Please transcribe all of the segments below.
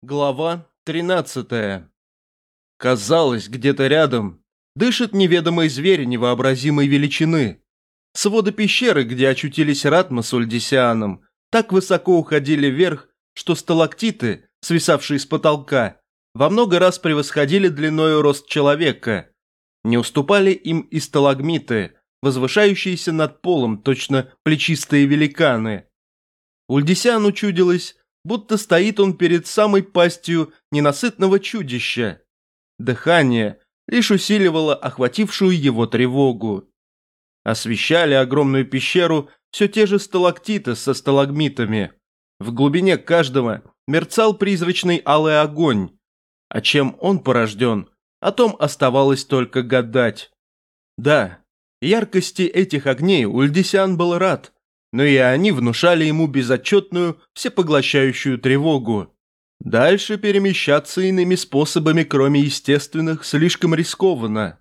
Глава 13. Казалось, где-то рядом дышит неведомый зверь невообразимой величины. Своды пещеры, где очутились Ратма с Ульдисианом, так высоко уходили вверх, что сталактиты, свисавшие с потолка, во много раз превосходили длиною рост человека. Не уступали им и сталагмиты, возвышающиеся над полом, точно плечистые великаны. Ульдисиану чудилось, будто стоит он перед самой пастью ненасытного чудища. Дыхание лишь усиливало охватившую его тревогу. Освещали огромную пещеру все те же сталактиты со сталагмитами. В глубине каждого мерцал призрачный алый огонь. А чем он порожден, о том оставалось только гадать. Да, яркости этих огней Ульдисян был рад – но и они внушали ему безотчетную, всепоглощающую тревогу. Дальше перемещаться иными способами, кроме естественных, слишком рискованно.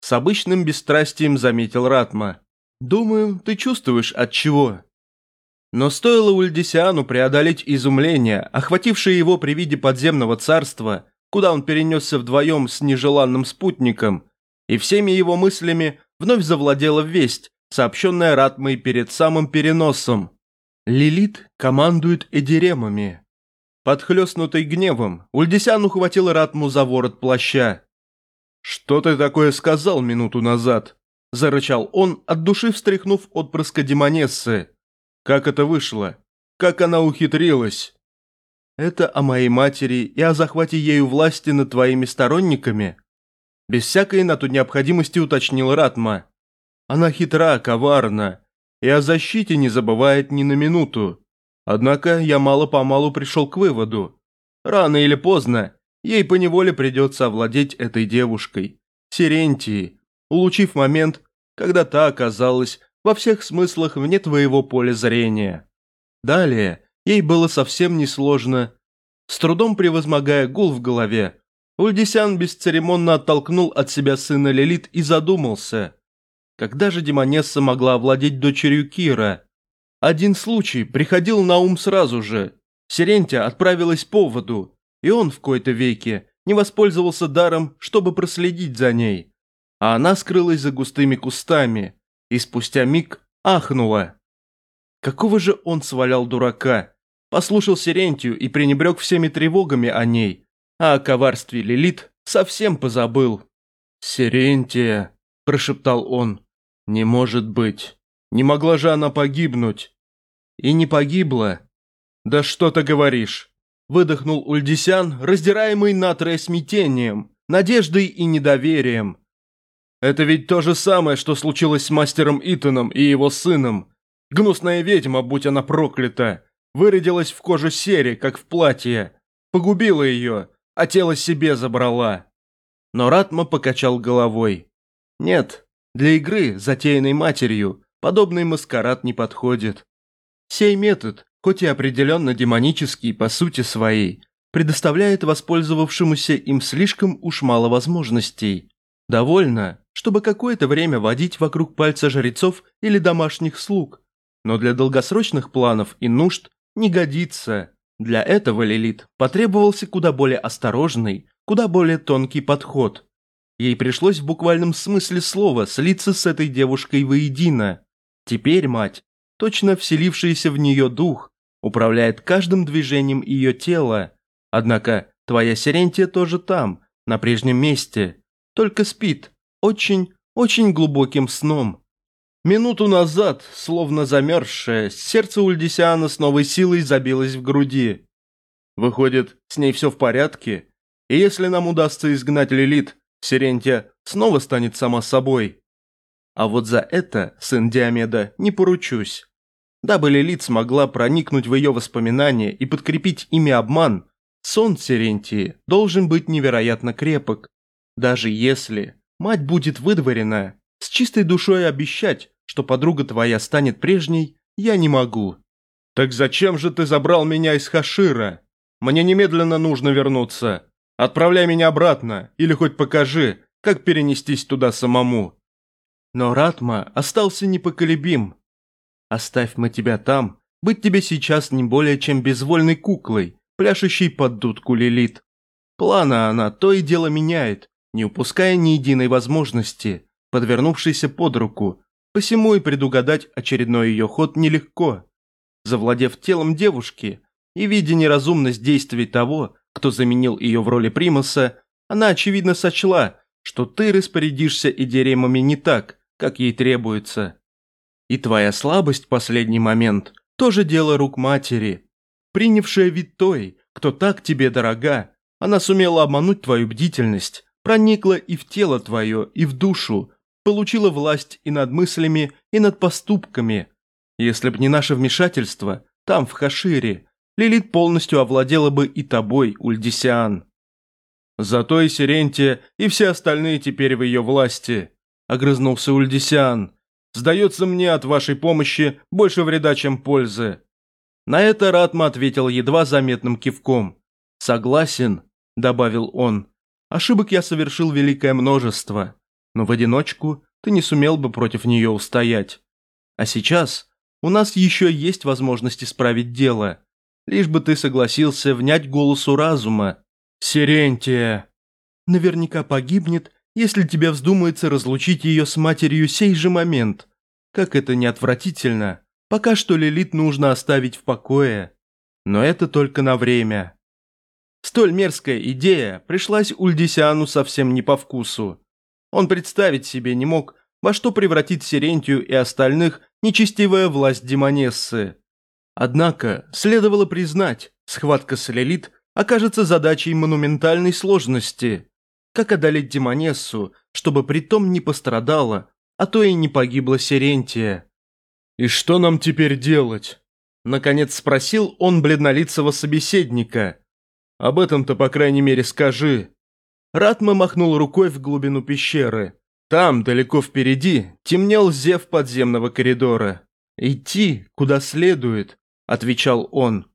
С обычным бесстрастием заметил Ратма. «Думаю, ты чувствуешь от чего». Но стоило Ульдисиану преодолеть изумление, охватившее его при виде подземного царства, куда он перенесся вдвоем с нежеланным спутником, и всеми его мыслями вновь завладела весть, сообщенная Ратмой перед самым переносом. Лилит командует Эдиремами. Подхлестнутый гневом, Ульдисян ухватил Ратму за ворот плаща. «Что ты такое сказал минуту назад?» – зарычал он, от души встряхнув отпрыска демонессы. «Как это вышло? Как она ухитрилась?» «Это о моей матери и о захвате ею власти над твоими сторонниками?» Без всякой на то необходимости уточнил Ратма. Она хитра, коварна и о защите не забывает ни на минуту. Однако я мало-помалу пришел к выводу. Рано или поздно ей поневоле придется овладеть этой девушкой, Сирентией, улучив момент, когда та оказалась во всех смыслах вне твоего поля зрения. Далее ей было совсем несложно. С трудом превозмогая гул в голове, Ульдисян бесцеремонно оттолкнул от себя сына Лилит и задумался – когда же Демонесса могла овладеть дочерью Кира? Один случай приходил на ум сразу же. Сирентия отправилась по воду, и он в кои-то веке не воспользовался даром, чтобы проследить за ней. А она скрылась за густыми кустами, и спустя миг ахнула. Какого же он свалял дурака? Послушал Сирентию и пренебрег всеми тревогами о ней, а о коварстве Лилит совсем позабыл. «Сирентия», – прошептал он, не может быть. Не могла же она погибнуть. И не погибла. Да что ты говоришь? Выдохнул Ульдисян, раздираемый натрое смятением, надеждой и недоверием. Это ведь то же самое, что случилось с мастером Итаном и его сыном. Гнусная ведьма, будь она проклята, вырядилась в коже сере, как в платье, погубила ее, а тело себе забрала. Но Ратма покачал головой. Нет, для игры, затеянной матерью, подобный маскарад не подходит. Сей метод, хоть и определенно демонический по сути своей, предоставляет воспользовавшемуся им слишком уж мало возможностей. Довольно, чтобы какое-то время водить вокруг пальца жрецов или домашних слуг, но для долгосрочных планов и нужд не годится. Для этого Лилит потребовался куда более осторожный, куда более тонкий подход – Ей пришлось в буквальном смысле слова слиться с этой девушкой воедино. Теперь мать, точно вселившийся в нее дух, управляет каждым движением ее тела. Однако твоя Сирентия тоже там, на прежнем месте, только спит, очень, очень глубоким сном. Минуту назад, словно замерзшее, сердце Ульдисиана с новой силой забилось в груди. Выходит, с ней все в порядке? И если нам удастся изгнать Лилит, Сирентия снова станет сама собой. А вот за это, сын Диомеда, не поручусь. Дабы Лилит смогла проникнуть в ее воспоминания и подкрепить ими обман, сон Сирентии должен быть невероятно крепок. Даже если мать будет выдворена, с чистой душой обещать, что подруга твоя станет прежней, я не могу. Так зачем же ты забрал меня из Хашира? Мне немедленно нужно вернуться. Отправляй меня обратно, или хоть покажи, как перенестись туда самому». Но Ратма остался непоколебим. «Оставь мы тебя там, быть тебе сейчас не более чем безвольной куклой, пляшущей под дудку Лилит. Плана она то и дело меняет, не упуская ни единой возможности, подвернувшейся под руку, посему и предугадать очередной ее ход нелегко. Завладев телом девушки и видя неразумность действий того, кто заменил ее в роли примаса, она очевидно сочла, что ты распорядишься идеремами не так, как ей требуется. И твоя слабость в последний момент – тоже дело рук матери. Принявшая вид той, кто так тебе дорога, она сумела обмануть твою бдительность, проникла и в тело твое, и в душу, получила власть и над мыслями, и над поступками. Если б не наше вмешательство, там, в Хашире, Лилит полностью овладела бы и тобой, Ульдисиан. Зато и Сирентия, и все остальные теперь в ее власти, огрызнулся Ульдисиан. Сдается мне от вашей помощи больше вреда, чем пользы. На это Ратма ответил едва заметным кивком. «Согласен», – добавил он. «Ошибок я совершил великое множество, но в одиночку ты не сумел бы против нее устоять. А сейчас у нас еще есть возможность исправить дело, лишь бы ты согласился внять голосу разума. Сирентия наверняка погибнет, если тебе вздумается разлучить ее с матерью сей же момент. Как это не отвратительно, пока что Лилит нужно оставить в покое. Но это только на время. Столь мерзкая идея пришлась Ульдисиану совсем не по вкусу. Он представить себе не мог, во что превратит Сирентию и остальных нечестивая власть Демонессы. Однако, следовало признать, схватка с Лилит окажется задачей монументальной сложности. Как одолеть Демонессу, чтобы притом не пострадала, а то и не погибла Сирентия? «И что нам теперь делать?» Наконец спросил он бледнолицего собеседника. «Об этом-то, по крайней мере, скажи». Ратма махнул рукой в глубину пещеры. Там, далеко впереди, темнел зев подземного коридора. «Идти, куда следует», отвечал он.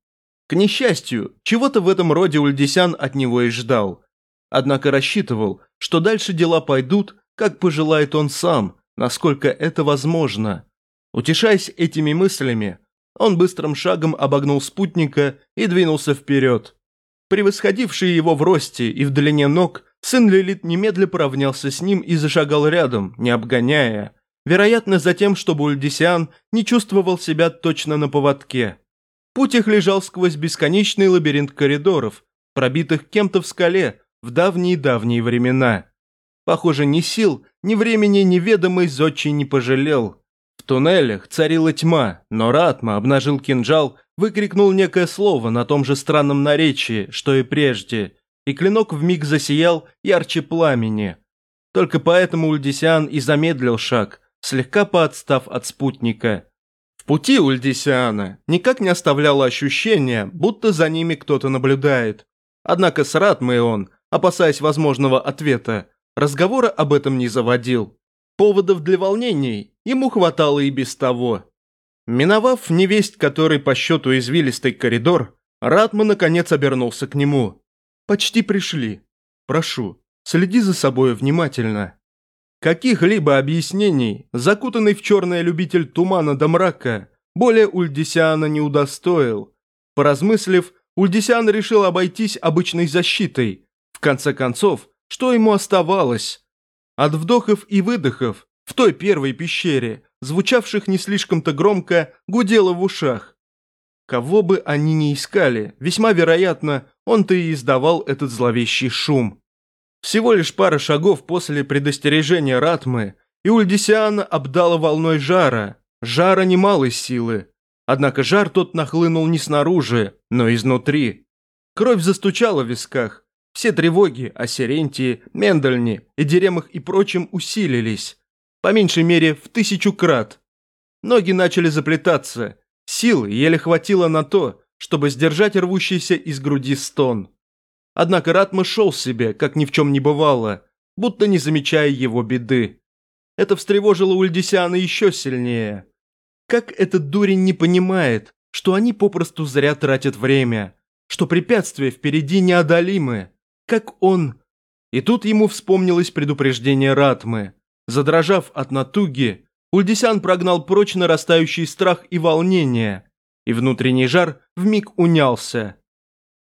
К несчастью, чего-то в этом роде Ульдисян от него и ждал. Однако рассчитывал, что дальше дела пойдут, как пожелает он сам, насколько это возможно. Утешаясь этими мыслями, он быстрым шагом обогнул спутника и двинулся вперед. Превосходивший его в росте и в длине ног, сын Лилит немедля поравнялся с ним и зашагал рядом, не обгоняя, вероятно, за тем, чтобы Ульдисиан не чувствовал себя точно на поводке. Путь их лежал сквозь бесконечный лабиринт коридоров, пробитых кем-то в скале в давние-давние времена. Похоже, ни сил, ни времени неведомый зодчий не пожалел. В туннелях царила тьма, но Ратма обнажил кинжал, выкрикнул некое слово на том же странном наречии, что и прежде, и клинок вмиг засиял ярче пламени. Только поэтому Ульдисиан и замедлил шаг, слегка поотстав от спутника. В пути Ульдисиана никак не оставляло ощущения, будто за ними кто-то наблюдает. Однако с Ратмой он, опасаясь возможного ответа, разговора об этом не заводил. Поводов для волнений ему хватало и без того. Миновав невесть, который по счету извилистый коридор, Ратма наконец обернулся к нему. «Почти пришли. Прошу, следи за собой внимательно». Каких-либо объяснений, закутанный в черное любитель тумана до мрака, более Ульдисиана не удостоил. Поразмыслив, Ульдисиан решил обойтись обычной защитой. В конце концов, что ему оставалось? От вдохов и выдохов в той первой пещере, звучавших не слишком-то громко, гудело в ушах. Кого бы они ни искали, весьма вероятно, он-то и издавал этот зловещий шум. Всего лишь пара шагов после предостережения Ратмы, и Ульдисиана обдала волной жара, жара немалой силы. Однако жар тот нахлынул не снаружи, но изнутри. Кровь застучала в висках. Все тревоги о Серентии, Мендельне, Эдеремах и прочем усилились. По меньшей мере в тысячу крат. Ноги начали заплетаться. Сил еле хватило на то, чтобы сдержать рвущийся из груди стон. Однако Ратма шел себе, как ни в чем не бывало, будто не замечая его беды. Это встревожило Ульдисиана еще сильнее. Как этот дурень не понимает, что они попросту зря тратят время, что препятствия впереди неодолимы, как он... И тут ему вспомнилось предупреждение Ратмы. Задрожав от натуги, Ульдисян прогнал прочь нарастающий страх и волнение, и внутренний жар вмиг унялся.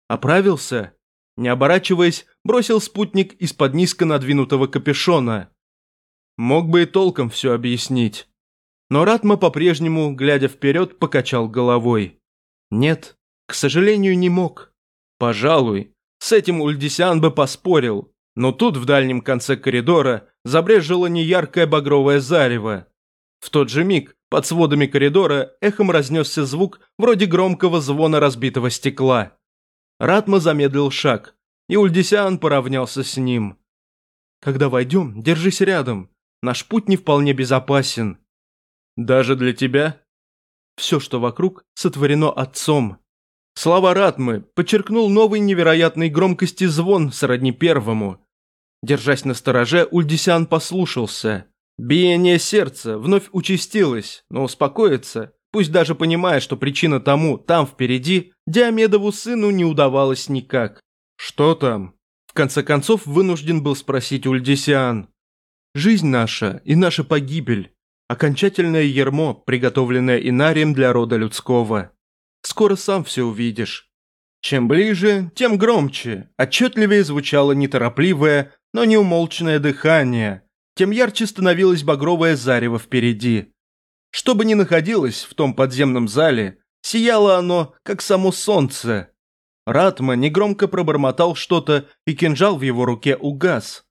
Оправился? Не оборачиваясь, бросил спутник из-под низко надвинутого капюшона. Мог бы и толком все объяснить. Но Ратма по-прежнему, глядя вперед, покачал головой. Нет, к сожалению, не мог. Пожалуй, с этим Ульдисян бы поспорил, но тут в дальнем конце коридора забрежило неяркое багровое зарево. В тот же миг под сводами коридора эхом разнесся звук вроде громкого звона разбитого стекла. Ратма замедлил шаг, и Ульдисян поравнялся с ним. «Когда войдем, держись рядом. Наш путь не вполне безопасен». «Даже для тебя?» «Все, что вокруг, сотворено отцом». Слова Ратмы подчеркнул новый невероятной громкости звон сродни первому. Держась на стороже, Ульдисян послушался. Биение сердца вновь участилось, но успокоиться пусть даже понимая, что причина тому там впереди, Диамедову сыну не удавалось никак. «Что там?» В конце концов вынужден был спросить Ульдисиан. «Жизнь наша и наша погибель. Окончательное ермо, приготовленное Инарием для рода людского. Скоро сам все увидишь». Чем ближе, тем громче, отчетливее звучало неторопливое, но неумолчное дыхание, тем ярче становилось багровое зарево впереди. Что бы ни находилось в том подземном зале, сияло оно, как само солнце. Ратма негромко пробормотал что-то, и кинжал в его руке угас.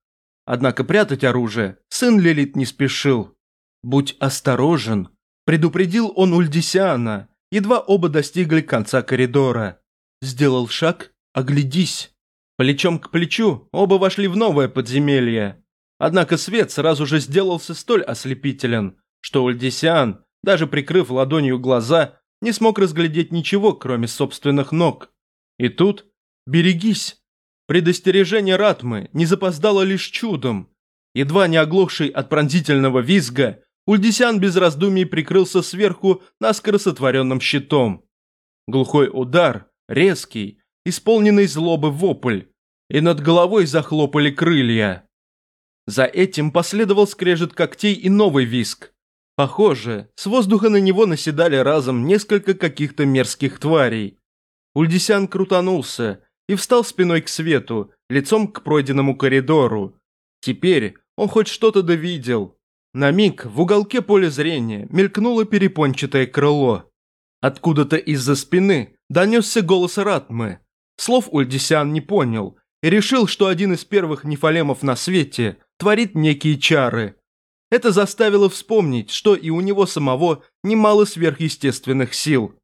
Однако прятать оружие сын Лилит не спешил. «Будь осторожен», – предупредил он Ульдисиана, едва оба достигли конца коридора. Сделал шаг, оглядись. Плечом к плечу оба вошли в новое подземелье. Однако свет сразу же сделался столь ослепителен, что Ульдисиан, даже прикрыв ладонью глаза, не смог разглядеть ничего, кроме собственных ног. И тут «Берегись!» Предостережение Ратмы не запоздало лишь чудом. Едва не оглохший от пронзительного визга, Ульдисян без раздумий прикрылся сверху наскоро сотворенным щитом. Глухой удар, резкий, исполненный злобы вопль, и над головой захлопали крылья. За этим последовал скрежет когтей и новый визг. Похоже, с воздуха на него наседали разом несколько каких-то мерзких тварей. Ульдисян крутанулся и встал спиной к свету, лицом к пройденному коридору. Теперь он хоть что-то довидел. На миг в уголке поля зрения мелькнуло перепончатое крыло. Откуда-то из-за спины донесся голос Ратмы. Слов Ульдисян не понял и решил, что один из первых нефалемов на свете творит некие чары – это заставило вспомнить, что и у него самого немало сверхъестественных сил.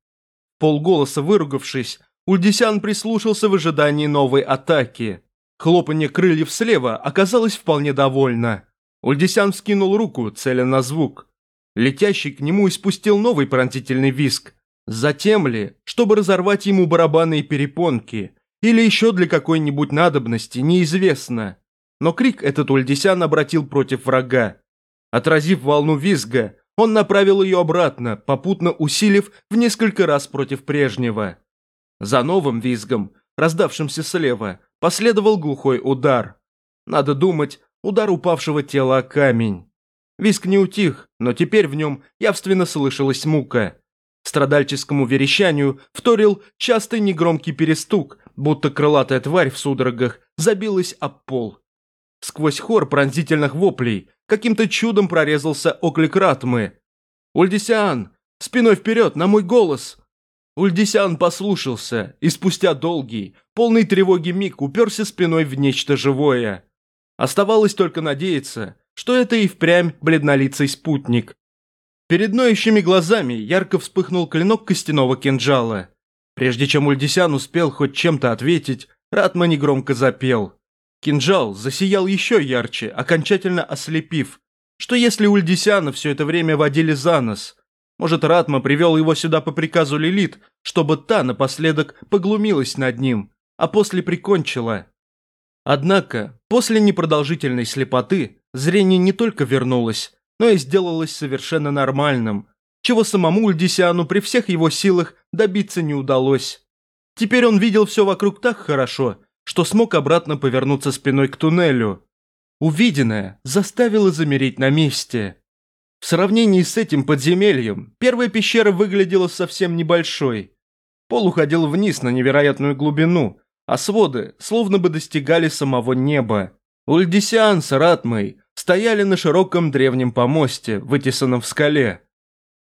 Полголоса выругавшись, Ульдисян прислушался в ожидании новой атаки. Хлопанье крыльев слева оказалось вполне довольно. Ульдисян вскинул руку, целя на звук. Летящий к нему испустил новый пронзительный виск. Затем ли, чтобы разорвать ему барабанные перепонки, или еще для какой-нибудь надобности, неизвестно. Но крик этот Ульдисян обратил против врага. Отразив волну визга, он направил ее обратно, попутно усилив в несколько раз против прежнего. За новым визгом, раздавшимся слева, последовал глухой удар. Надо думать, удар упавшего тела о камень. Визг не утих, но теперь в нем явственно слышалась мука. Страдальческому верещанию вторил частый негромкий перестук, будто крылатая тварь в судорогах забилась об пол. Сквозь хор пронзительных воплей каким-то чудом прорезался оклик Ратмы. «Ульдисиан! Спиной вперед, на мой голос!» Ульдисиан послушался и спустя долгий, полный тревоги миг уперся спиной в нечто живое. Оставалось только надеяться, что это и впрямь бледнолицый спутник. Перед ноющими глазами ярко вспыхнул клинок костяного кинжала. Прежде чем Ульдисян успел хоть чем-то ответить, Ратма негромко запел. Кинжал засиял еще ярче, окончательно ослепив. Что если Ульдисяна все это время водили за нос? Может, Ратма привел его сюда по приказу Лилит, чтобы та напоследок поглумилась над ним, а после прикончила? Однако, после непродолжительной слепоты, зрение не только вернулось, но и сделалось совершенно нормальным, чего самому Ульдисиану при всех его силах добиться не удалось. Теперь он видел все вокруг так хорошо, что смог обратно повернуться спиной к туннелю. Увиденное заставило замереть на месте. В сравнении с этим подземельем, первая пещера выглядела совсем небольшой. Пол уходил вниз на невероятную глубину, а своды словно бы достигали самого неба. Ульдисиан с Ратмой стояли на широком древнем помосте, вытесанном в скале.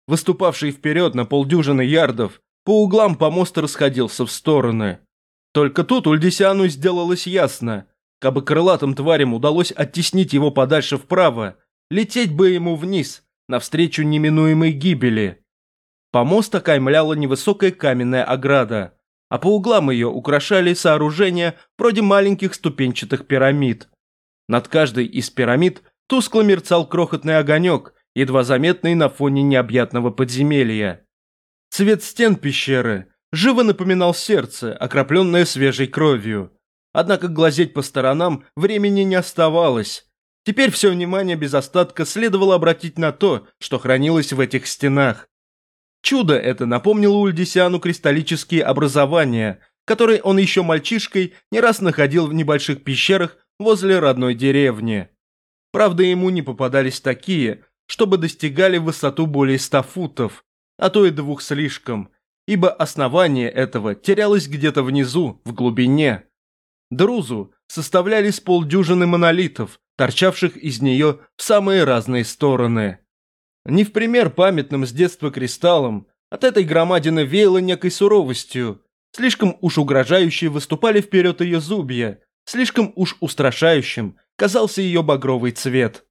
Выступавший вперед на полдюжины ярдов, по углам помост расходился в стороны. Только тут Ульдисиану сделалось ясно, кабы крылатым тварям удалось оттеснить его подальше вправо, лететь бы ему вниз, навстречу неминуемой гибели. Помост окаймляла невысокая каменная ограда, а по углам ее украшали сооружения вроде маленьких ступенчатых пирамид. Над каждой из пирамид тускло мерцал крохотный огонек, едва заметный на фоне необъятного подземелья. Цвет стен пещеры живо напоминал сердце, окропленное свежей кровью. Однако глазеть по сторонам времени не оставалось. Теперь все внимание без остатка следовало обратить на то, что хранилось в этих стенах. Чудо это напомнило Ульдисиану кристаллические образования, которые он еще мальчишкой не раз находил в небольших пещерах возле родной деревни. Правда, ему не попадались такие, чтобы достигали высоту более ста футов, а то и двух слишком, ибо основание этого терялось где-то внизу, в глубине. Друзу составляли с полдюжины монолитов, торчавших из нее в самые разные стороны. Не в пример памятным с детства кристаллам, от этой громадины веяло некой суровостью. Слишком уж угрожающие выступали вперед ее зубья, слишком уж устрашающим казался ее багровый цвет.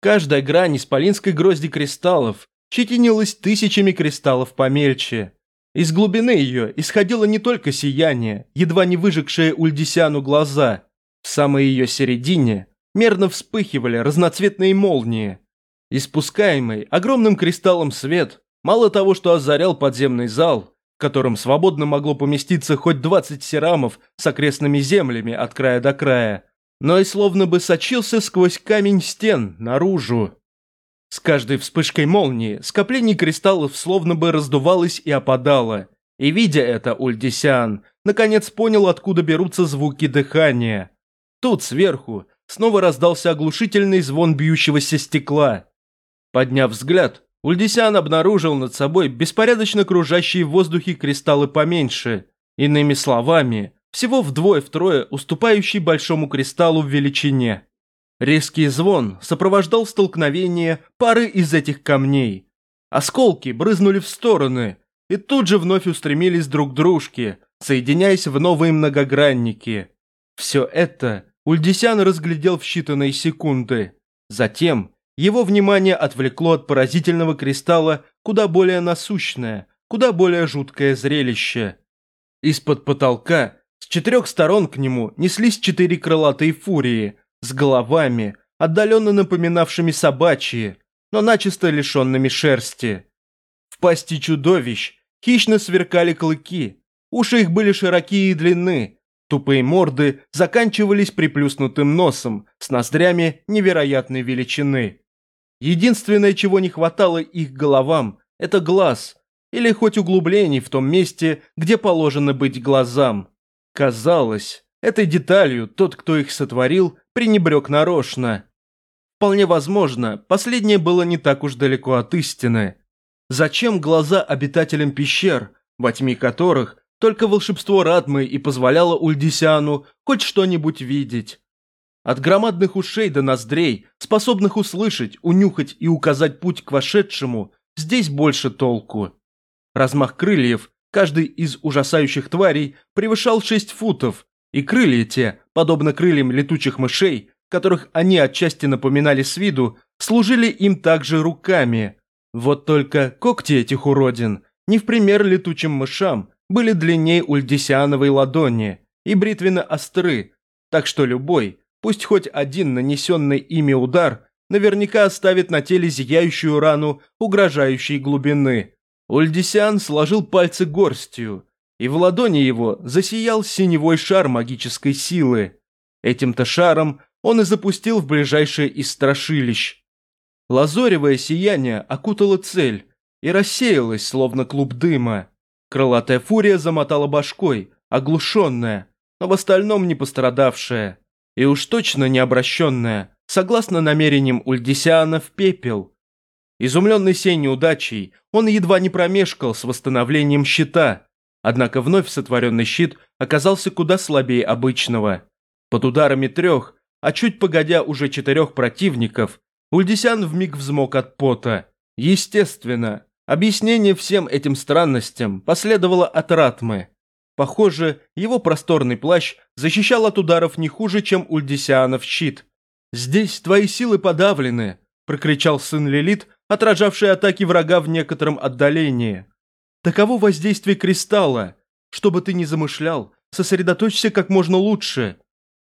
Каждая грань исполинской грозди кристаллов щетинилась тысячами кристаллов помельче. Из глубины ее исходило не только сияние, едва не выжегшее Ульдисяну глаза. В самой ее середине мерно вспыхивали разноцветные молнии, Испускаемый огромным кристаллом свет мало того, что озарял подземный зал, в котором свободно могло поместиться хоть 20 серамов с окрестными землями от края до края, но и словно бы сочился сквозь камень стен наружу. С каждой вспышкой молнии скопление кристаллов словно бы раздувалось и опадало, и видя это, Ульдисян наконец понял, откуда берутся звуки дыхания. Тут сверху снова раздался оглушительный звон бьющегося стекла – Подняв взгляд, Ульдисян обнаружил над собой беспорядочно кружащие в воздухе кристаллы поменьше, иными словами, всего вдвое-втрое уступающий большому кристаллу в величине. Резкий звон сопровождал столкновение пары из этих камней. Осколки брызнули в стороны и тут же вновь устремились друг к дружке, соединяясь в новые многогранники. Все это Ульдисян разглядел в считанные секунды. Затем его внимание отвлекло от поразительного кристалла куда более насущное, куда более жуткое зрелище. Из-под потолка с четырех сторон к нему неслись четыре крылатые фурии с головами, отдаленно напоминавшими собачьи, но начисто лишенными шерсти. В пасти чудовищ хищно сверкали клыки, уши их были широкие и длинны, тупые морды заканчивались приплюснутым носом с ноздрями невероятной величины. Единственное, чего не хватало их головам, это глаз, или хоть углублений в том месте, где положено быть глазам. Казалось, этой деталью тот, кто их сотворил, пренебрег нарочно. Вполне возможно, последнее было не так уж далеко от истины. Зачем глаза обитателям пещер, во тьме которых только волшебство Радмы и позволяло Ульдисиану хоть что-нибудь видеть? От громадных ушей до ноздрей, способных услышать, унюхать и указать путь к вошедшему, здесь больше толку. Размах крыльев, каждый из ужасающих тварей, превышал 6 футов, и крылья те, подобно крыльям летучих мышей, которых они отчасти напоминали с виду, служили им также руками. Вот только когти этих уродин, не в пример летучим мышам, были длиннее ульдисиановой ладони и бритвенно остры, так что любой, Пусть хоть один нанесенный ими удар наверняка оставит на теле зияющую рану угрожающей глубины. Ульдисиан сложил пальцы горстью, и в ладони его засиял синевой шар магической силы. Этим-то шаром он и запустил в ближайшее из страшилищ. Лазоревое сияние окутало цель и рассеялось, словно клуб дыма. Крылатая фурия замотала башкой, оглушенная, но в остальном не пострадавшая. И уж точно не обращенная, согласно намерениям Ульдисиана, в пепел. Изумленный сей неудачей, он едва не промешкал с восстановлением щита. Однако вновь сотворенный щит оказался куда слабее обычного. Под ударами трех, а чуть погодя уже четырех противников, Ульдисян вмиг взмок от пота. Естественно, объяснение всем этим странностям последовало от Ратмы. Похоже, его просторный плащ защищал от ударов не хуже, чем Ульдисианов щит. «Здесь твои силы подавлены», – прокричал сын Лилит, отражавший атаки врага в некотором отдалении. Таково воздействие кристалла. Что бы ты ни замышлял, сосредоточься как можно лучше.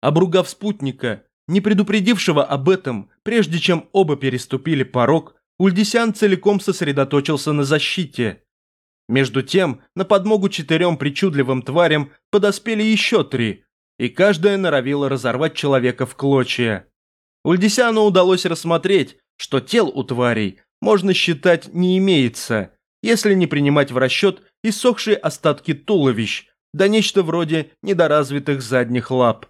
Обругав спутника, не предупредившего об этом, прежде чем оба переступили порог, Ульдисян целиком сосредоточился на защите. Между тем, на подмогу четырем причудливым тварям подоспели еще три, и каждая норовила разорвать человека в клочья. Ульдисяну удалось рассмотреть, что тел у тварей, можно считать, не имеется, если не принимать в расчет иссохшие остатки туловищ, да нечто вроде недоразвитых задних лап.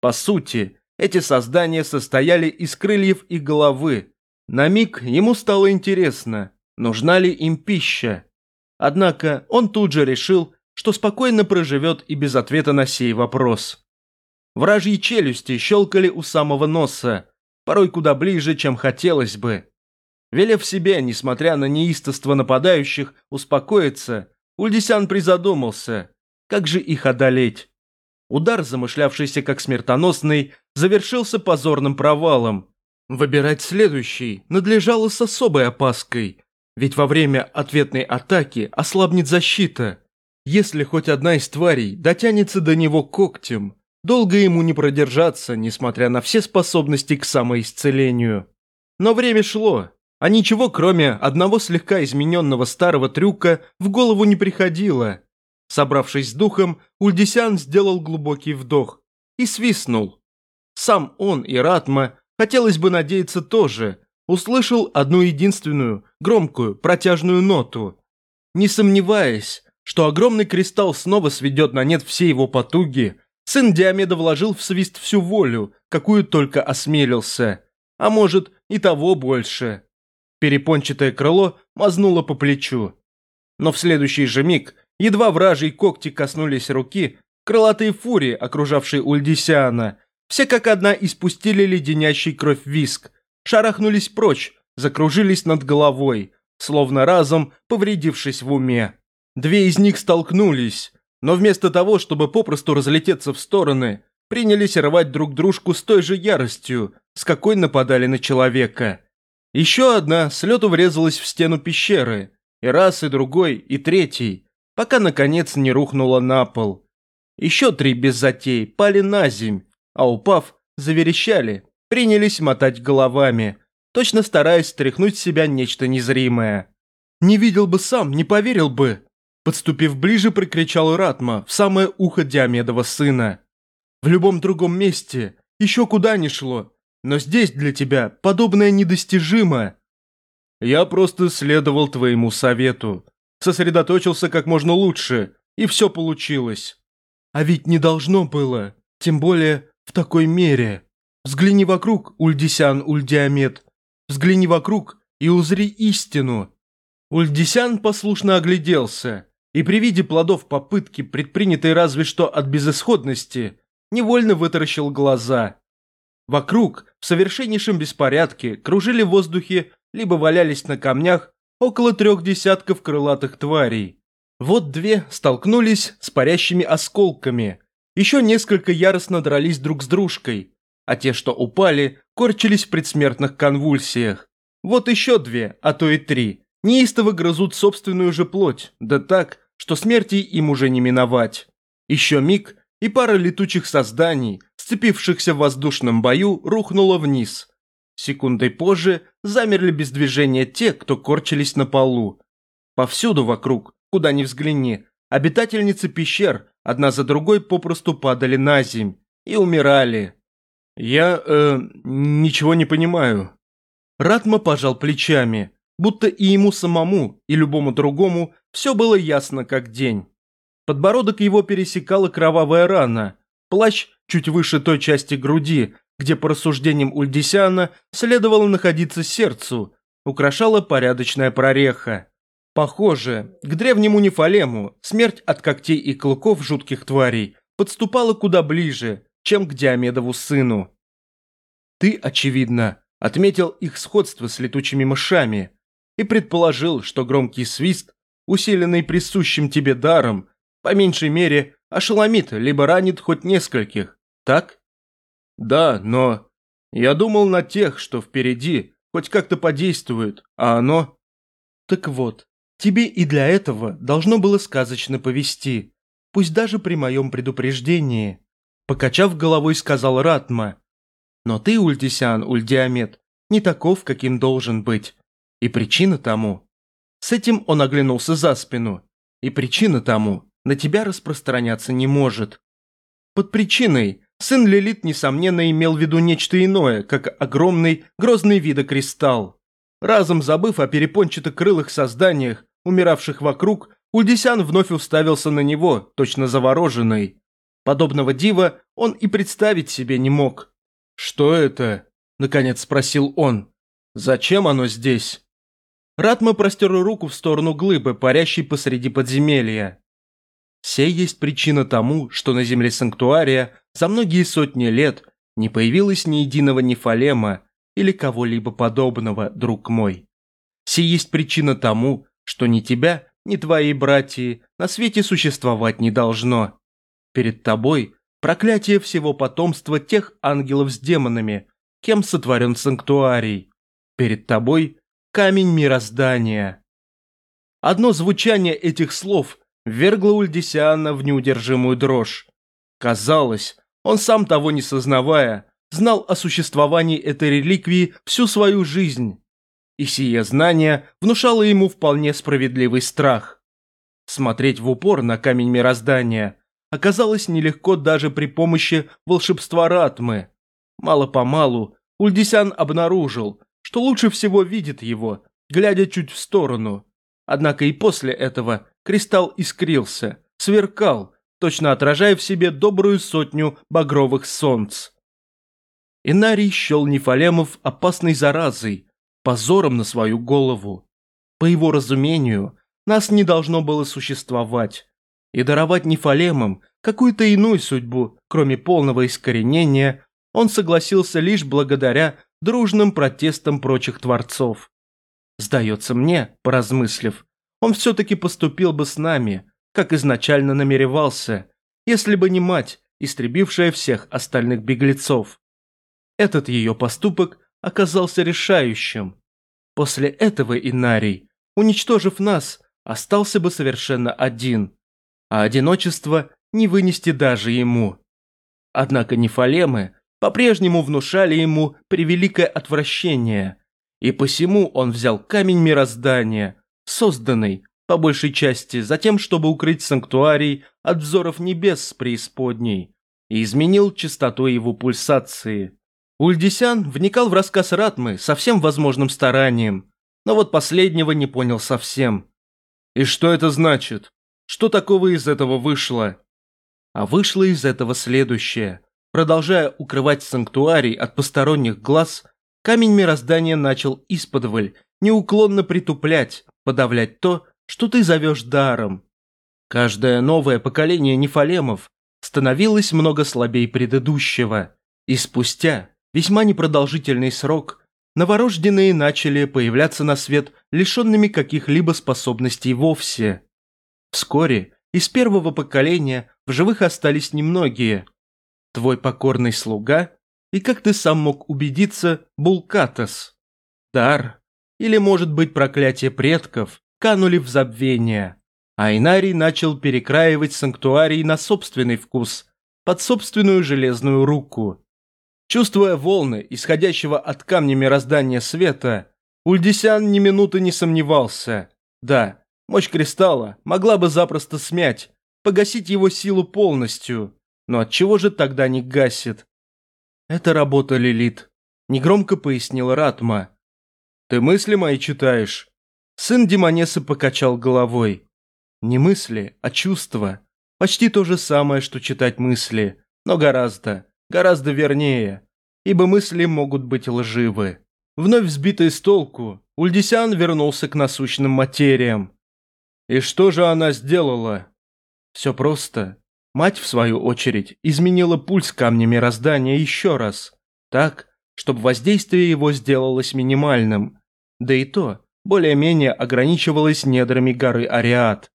По сути, эти создания состояли из крыльев и головы. На миг ему стало интересно, нужна ли им пища. Однако он тут же решил, что спокойно проживет и без ответа на сей вопрос. Вражьи челюсти щелкали у самого носа, порой куда ближе, чем хотелось бы. Велев себе, несмотря на неистовство нападающих, успокоиться, Ульдисян призадумался, как же их одолеть. Удар, замышлявшийся как смертоносный, завершился позорным провалом. Выбирать следующий надлежало с особой опаской, ведь во время ответной атаки ослабнет защита. Если хоть одна из тварей дотянется до него когтем, долго ему не продержаться, несмотря на все способности к самоисцелению. Но время шло, а ничего, кроме одного слегка измененного старого трюка, в голову не приходило. Собравшись с духом, Ульдисян сделал глубокий вдох и свистнул. Сам он и Ратма, хотелось бы надеяться тоже, услышал одну единственную, громкую, протяжную ноту. Не сомневаясь, что огромный кристалл снова сведет на нет все его потуги, сын Диомеда вложил в свист всю волю, какую только осмелился, а может и того больше. Перепончатое крыло мазнуло по плечу. Но в следующий же миг, едва вражьи когти коснулись руки, крылатые фурии, окружавшие Ульдисиана, все как одна испустили леденящий кровь виск, шарахнулись прочь, закружились над головой, словно разом повредившись в уме. Две из них столкнулись, но вместо того, чтобы попросту разлететься в стороны, принялись рвать друг дружку с той же яростью, с какой нападали на человека. Еще одна с лету врезалась в стену пещеры, и раз, и другой, и третий, пока наконец не рухнула на пол. Еще три без затей пали на земь, а упав, заверещали, принялись мотать головами, точно стараясь стряхнуть с себя нечто незримое. «Не видел бы сам, не поверил бы!» Подступив ближе, прикричал Ратма в самое ухо Диамедова сына. «В любом другом месте, еще куда ни шло, но здесь для тебя подобное недостижимо. Я просто следовал твоему совету, сосредоточился как можно лучше, и все получилось. А ведь не должно было, тем более в такой мере. Взгляни вокруг, Ульдисян Ульдиамет, взгляни вокруг и узри истину. Ульдисян послушно огляделся, и при виде плодов попытки, предпринятой разве что от безысходности, невольно вытаращил глаза. Вокруг, в совершеннейшем беспорядке, кружили в воздухе, либо валялись на камнях около трех десятков крылатых тварей. Вот две столкнулись с парящими осколками. Еще несколько яростно дрались друг с дружкой, а те, что упали, корчились в предсмертных конвульсиях. Вот еще две, а то и три, неистово грызут собственную же плоть, да так, что смерти им уже не миновать. Еще миг, и пара летучих созданий, сцепившихся в воздушном бою, рухнула вниз. Секундой позже замерли без движения те, кто корчились на полу. Повсюду вокруг, куда ни взгляни, обитательницы пещер одна за другой попросту падали на земь и умирали. Я, э, ничего не понимаю. Ратма пожал плечами, будто и ему самому, и любому другому все было ясно как день. Подбородок его пересекала кровавая рана. Плащ чуть выше той части груди, где, по рассуждениям Ульдисяна, следовало находиться сердцу, украшала порядочная прореха. Похоже, к древнему Нефалему смерть от когтей и клыков жутких тварей подступала куда ближе, чем к Диамедову сыну. Ты, очевидно, отметил их сходство с летучими мышами и предположил, что громкий свист, усиленный присущим тебе даром, по меньшей мере ошеломит либо ранит хоть нескольких, так? Да, но я думал на тех, что впереди, хоть как-то подействуют, а оно... Так вот, Тебе и для этого должно было сказочно повести, пусть даже при моем предупреждении. Покачав головой, сказал Ратма. Но ты, Ультисян, Ульдиамет, не таков, каким должен быть. И причина тому. С этим он оглянулся за спину. И причина тому на тебя распространяться не может. Под причиной сын Лилит, несомненно, имел в виду нечто иное, как огромный, грозный видокристалл. Разом забыв о перепончато-крылых созданиях, умиравших вокруг, Ульдисян вновь уставился на него, точно завороженный. Подобного дива он и представить себе не мог. «Что это?» – наконец спросил он. «Зачем оно здесь?» Ратма простер руку в сторону глыбы, парящей посреди подземелья. Сей есть причина тому, что на земле Санктуария за многие сотни лет не появилось ни единого нефалема или кого-либо подобного, друг мой. Сей есть причина тому, что ни тебя, ни твои братья на свете существовать не должно. Перед тобой проклятие всего потомства тех ангелов с демонами, кем сотворен санктуарий. Перед тобой камень мироздания. Одно звучание этих слов ввергло Ульдисиана в неудержимую дрожь. Казалось, он сам того не сознавая, знал о существовании этой реликвии всю свою жизнь и сие знание внушало ему вполне справедливый страх. Смотреть в упор на камень мироздания оказалось нелегко даже при помощи волшебства Ратмы. Мало-помалу Ульдисян обнаружил, что лучше всего видит его, глядя чуть в сторону. Однако и после этого кристалл искрился, сверкал, точно отражая в себе добрую сотню багровых солнц. Инарий счел Нефалемов опасной заразой, позором на свою голову. По его разумению, нас не должно было существовать, и даровать нефалемам какую-то иную судьбу, кроме полного искоренения, он согласился лишь благодаря дружным протестам прочих творцов. Сдается мне, поразмыслив, он все-таки поступил бы с нами, как изначально намеревался, если бы не мать, истребившая всех остальных беглецов. Этот ее поступок оказался решающим. После этого Инарий, уничтожив нас, остался бы совершенно один, а одиночество не вынести даже ему. Однако нефалемы по-прежнему внушали ему превеликое отвращение, и посему он взял камень мироздания, созданный, по большей части, за тем, чтобы укрыть санктуарий от взоров небес преисподней, и изменил частоту его пульсации. Ульдисян вникал в рассказ Ратмы со всем возможным старанием, но вот последнего не понял совсем. И что это значит? Что такого из этого вышло? А вышло из этого следующее. Продолжая укрывать санктуарий от посторонних глаз, камень мироздания начал исподволь неуклонно притуплять, подавлять то, что ты зовешь даром. Каждое новое поколение нефалемов становилось много слабее предыдущего, и спустя весьма непродолжительный срок, новорожденные начали появляться на свет лишенными каких-либо способностей вовсе. Вскоре из первого поколения в живых остались немногие. Твой покорный слуга и, как ты сам мог убедиться, Булкатос. Дар, или, может быть, проклятие предков, канули в забвение. А начал перекраивать санктуарий на собственный вкус, под собственную железную руку. Чувствуя волны, исходящего от камня мироздания света, Ульдисян ни минуты не сомневался. Да, мощь кристалла могла бы запросто смять, погасить его силу полностью, но от чего же тогда не гасит? Это работа Лилит, негромко пояснила Ратма. Ты мысли мои читаешь? Сын Демонеса покачал головой. Не мысли, а чувства. Почти то же самое, что читать мысли, но гораздо, гораздо вернее, ибо мысли могут быть лживы. Вновь взбитый с толку, Ульдисян вернулся к насущным материям. И что же она сделала? Все просто. Мать, в свою очередь, изменила пульс камня мироздания еще раз. Так, чтобы воздействие его сделалось минимальным. Да и то, более-менее ограничивалось недрами горы Ариат.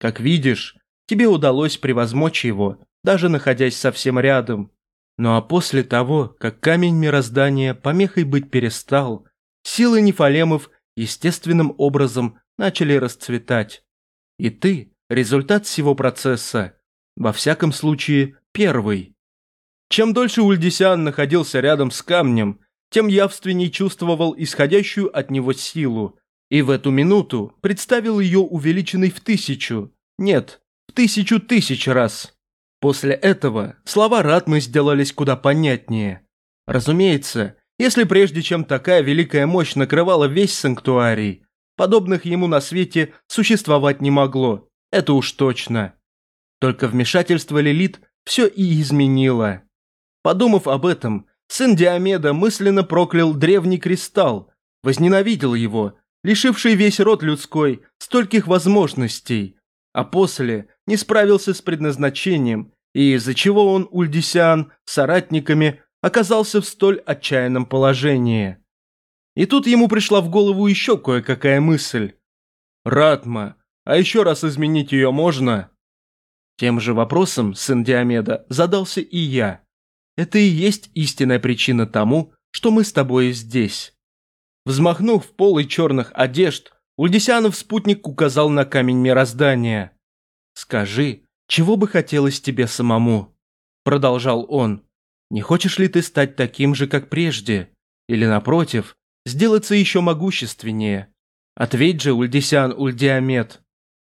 Как видишь, тебе удалось превозмочь его, даже находясь совсем рядом. Ну а после того, как камень мироздания помехой быть перестал, силы нефалемов естественным образом начали расцветать. И ты – результат всего процесса. Во всяком случае, первый. Чем дольше Ульдисян находился рядом с камнем, тем явственней чувствовал исходящую от него силу. И в эту минуту представил ее увеличенной в тысячу, нет, в тысячу тысяч раз. После этого слова Ратмы сделались куда понятнее. Разумеется, если прежде чем такая великая мощь накрывала весь санктуарий, подобных ему на свете существовать не могло, это уж точно. Только вмешательство Лилит все и изменило. Подумав об этом, сын Диомеда мысленно проклял древний кристалл, возненавидел его, лишивший весь род людской стольких возможностей, а после не справился с предназначением, и из-за чего он, Ульдисян, соратниками оказался в столь отчаянном положении. И тут ему пришла в голову еще кое-какая мысль. «Ратма, а еще раз изменить ее можно?» Тем же вопросом, сын Диомеда, задался и я. Это и есть истинная причина тому, что мы с тобой здесь. Взмахнув полой черных одежд, Ульдисянов спутник указал на камень мироздания. «Скажи, чего бы хотелось тебе самому?» Продолжал он. «Не хочешь ли ты стать таким же, как прежде? Или, напротив, сделаться еще могущественнее? Ответь же, Ульдисян Ульдиамет».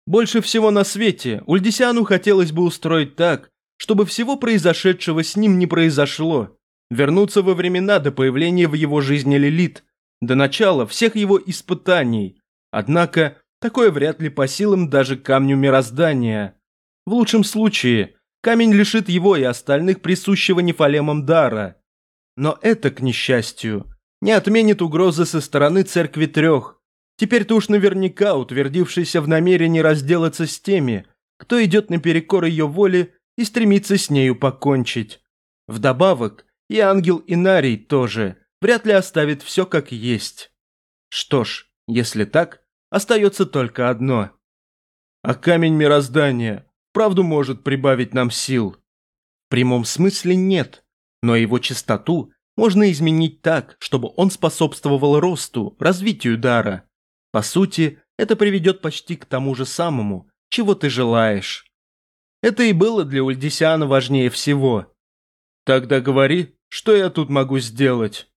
Больше всего на свете Ульдисяну хотелось бы устроить так, чтобы всего произошедшего с ним не произошло, вернуться во времена до появления в его жизни Лилит, до начала всех его испытаний. Однако, такое вряд ли по силам даже камню мироздания. В лучшем случае, камень лишит его и остальных присущего нефалемам дара. Но это, к несчастью, не отменит угрозы со стороны Церкви Трех, Теперь-то уж наверняка утвердившийся в намерении разделаться с теми, кто идет наперекор ее воле и стремится с нею покончить. Вдобавок, и ангел Инарий тоже вряд ли оставит все как есть. Что ж, если так, остается только одно. А камень мироздания правду может прибавить нам сил. В прямом смысле нет, но его чистоту можно изменить так, чтобы он способствовал росту, развитию дара. По сути, это приведет почти к тому же самому, чего ты желаешь. Это и было для Ульдисиана важнее всего. Тогда говори, что я тут могу сделать?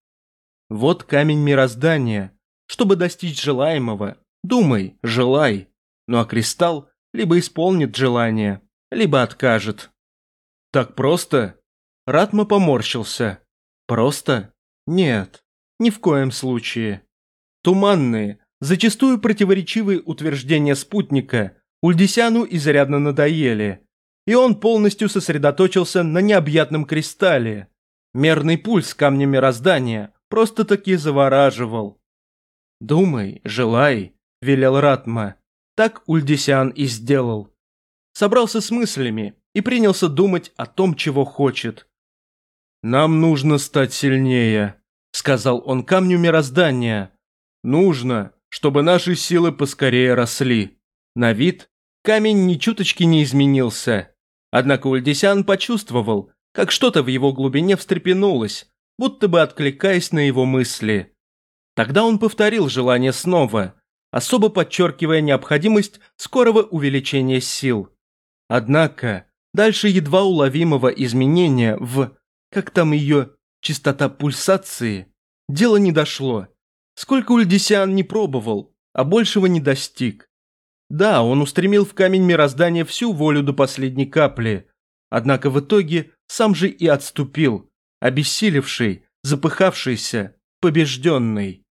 Вот камень мироздания. Чтобы достичь желаемого, думай, желай. Ну а кристалл либо исполнит желание, либо откажет. Так просто? Ратма поморщился. Просто? Нет, ни в коем случае. Туманные, Зачастую противоречивые утверждения спутника Ульдисяну изрядно надоели, и он полностью сосредоточился на необъятном кристалле. Мерный пульс камня мироздания просто-таки завораживал. «Думай, желай», – велел Ратма. Так Ульдисян и сделал. Собрался с мыслями и принялся думать о том, чего хочет. «Нам нужно стать сильнее», – сказал он камню мироздания. «Нужно, чтобы наши силы поскорее росли. На вид камень ни чуточки не изменился. Однако Ульдисян почувствовал, как что-то в его глубине встрепенулось, будто бы откликаясь на его мысли. Тогда он повторил желание снова, особо подчеркивая необходимость скорого увеличения сил. Однако, дальше едва уловимого изменения в, как там ее, частота пульсации, дело не дошло. Сколько Ульдисиан не пробовал, а большего не достиг. Да, он устремил в камень мироздания всю волю до последней капли, однако в итоге сам же и отступил, обессилевший, запыхавшийся, побежденный.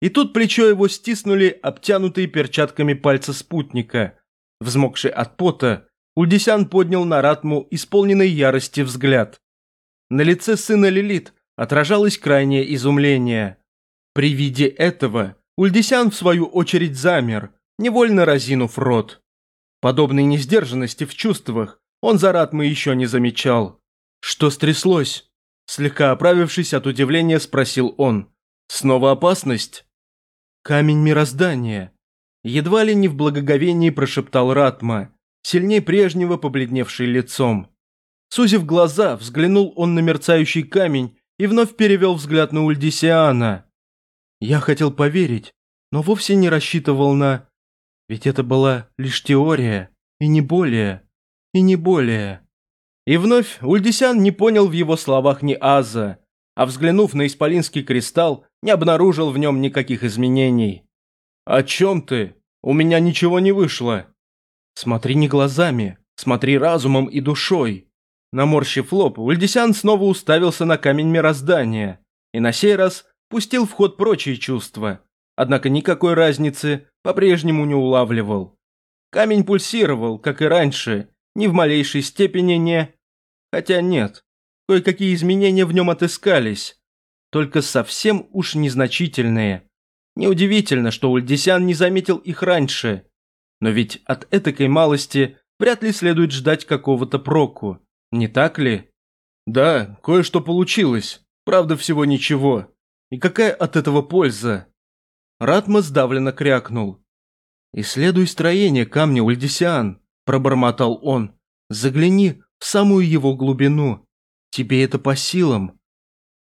И тут плечо его стиснули обтянутые перчатками пальцы спутника. Взмокший от пота, Ульдисян поднял на Ратму исполненный ярости взгляд. На лице сына Лилит отражалось крайнее изумление – при виде этого Ульдисян в свою очередь замер, невольно разинув рот. Подобной несдержанности в чувствах он за Ратмой еще не замечал. «Что стряслось?» Слегка оправившись от удивления, спросил он. «Снова опасность?» «Камень мироздания», Едва ли не в благоговении прошептал Ратма, сильнее прежнего побледневший лицом. Сузив глаза, взглянул он на мерцающий камень и вновь перевел взгляд на Ульдисиана. Я хотел поверить, но вовсе не рассчитывал на... Ведь это была лишь теория, и не более, и не более. И вновь Ульдисян не понял в его словах ни аза, а взглянув на исполинский кристалл, не обнаружил в нем никаких изменений. «О чем ты? У меня ничего не вышло». «Смотри не глазами, смотри разумом и душой». Наморщив лоб, Ульдисян снова уставился на камень мироздания и на сей раз пустил в ход прочие чувства, однако никакой разницы по-прежнему не улавливал. Камень пульсировал, как и раньше, ни в малейшей степени не... Хотя нет, кое-какие изменения в нем отыскались, только совсем уж незначительные, Неудивительно, что Ульдисян не заметил их раньше. Но ведь от этакой малости вряд ли следует ждать какого-то проку, не так ли? Да, кое-что получилось, правда всего ничего. И какая от этого польза? Ратма сдавленно крякнул. «Исследуй строение камня, Ульдисиан», – пробормотал он. «Загляни в самую его глубину. Тебе это по силам».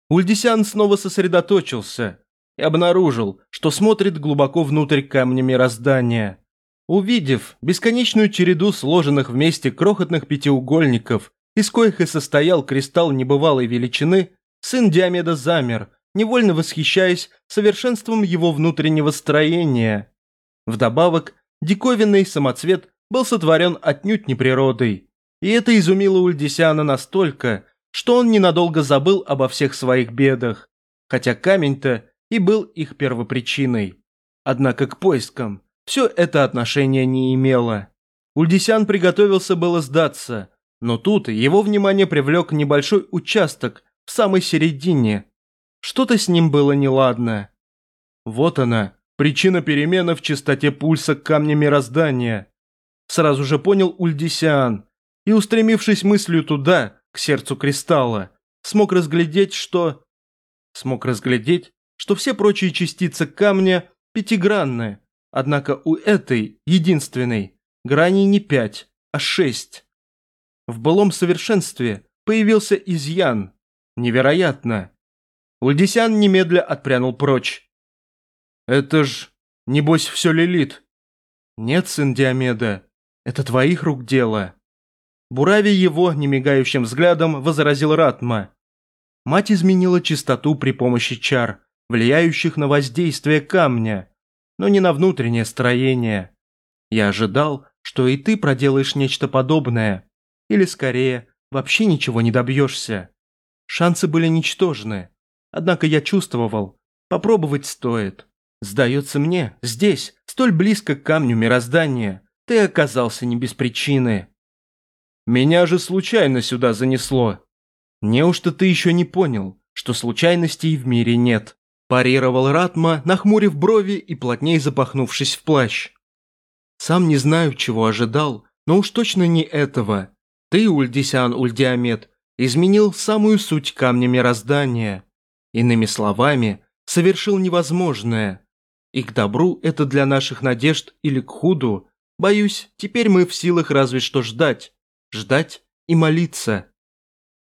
Ульдисиан снова сосредоточился, и обнаружил, что смотрит глубоко внутрь камня мироздания. Увидев бесконечную череду сложенных вместе крохотных пятиугольников, из коих и состоял кристалл небывалой величины, сын Диомеда замер, невольно восхищаясь совершенством его внутреннего строения. Вдобавок, диковинный самоцвет был сотворен отнюдь не природой, и это изумило Ульдисиана настолько, что он ненадолго забыл обо всех своих бедах, хотя камень-то и был их первопричиной. Однако к поискам все это отношение не имело. Ульдисян приготовился было сдаться, но тут его внимание привлек небольшой участок в самой середине. Что-то с ним было неладно. Вот она, причина перемены в частоте пульса камня мироздания. Сразу же понял Ульдисян и, устремившись мыслью туда, к сердцу кристалла, смог разглядеть, что... Смог разглядеть, что все прочие частицы камня пятигранные, однако у этой, единственной, граней не пять, а шесть. В былом совершенстве появился изъян. Невероятно. Ульдисян немедля отпрянул прочь. «Это ж, небось, все Лилит». «Нет, сын Диомеда, это твоих рук дело». Бурави его немигающим взглядом возразил Ратма. Мать изменила чистоту при помощи чар, влияющих на воздействие камня, но не на внутреннее строение. Я ожидал, что и ты проделаешь нечто подобное, или скорее, вообще ничего не добьешься. Шансы были ничтожны, однако я чувствовал, попробовать стоит. Сдается мне, здесь, столь близко к камню мироздания, ты оказался не без причины. Меня же случайно сюда занесло. Неужто ты еще не понял, что случайностей в мире нет? парировал Ратма, нахмурив брови и плотнее запахнувшись в плащ. «Сам не знаю, чего ожидал, но уж точно не этого. Ты, Ульдисян Ульдиамет, изменил самую суть камня мироздания. Иными словами, совершил невозможное. И к добру это для наших надежд или к худу, боюсь, теперь мы в силах разве что ждать. Ждать и молиться».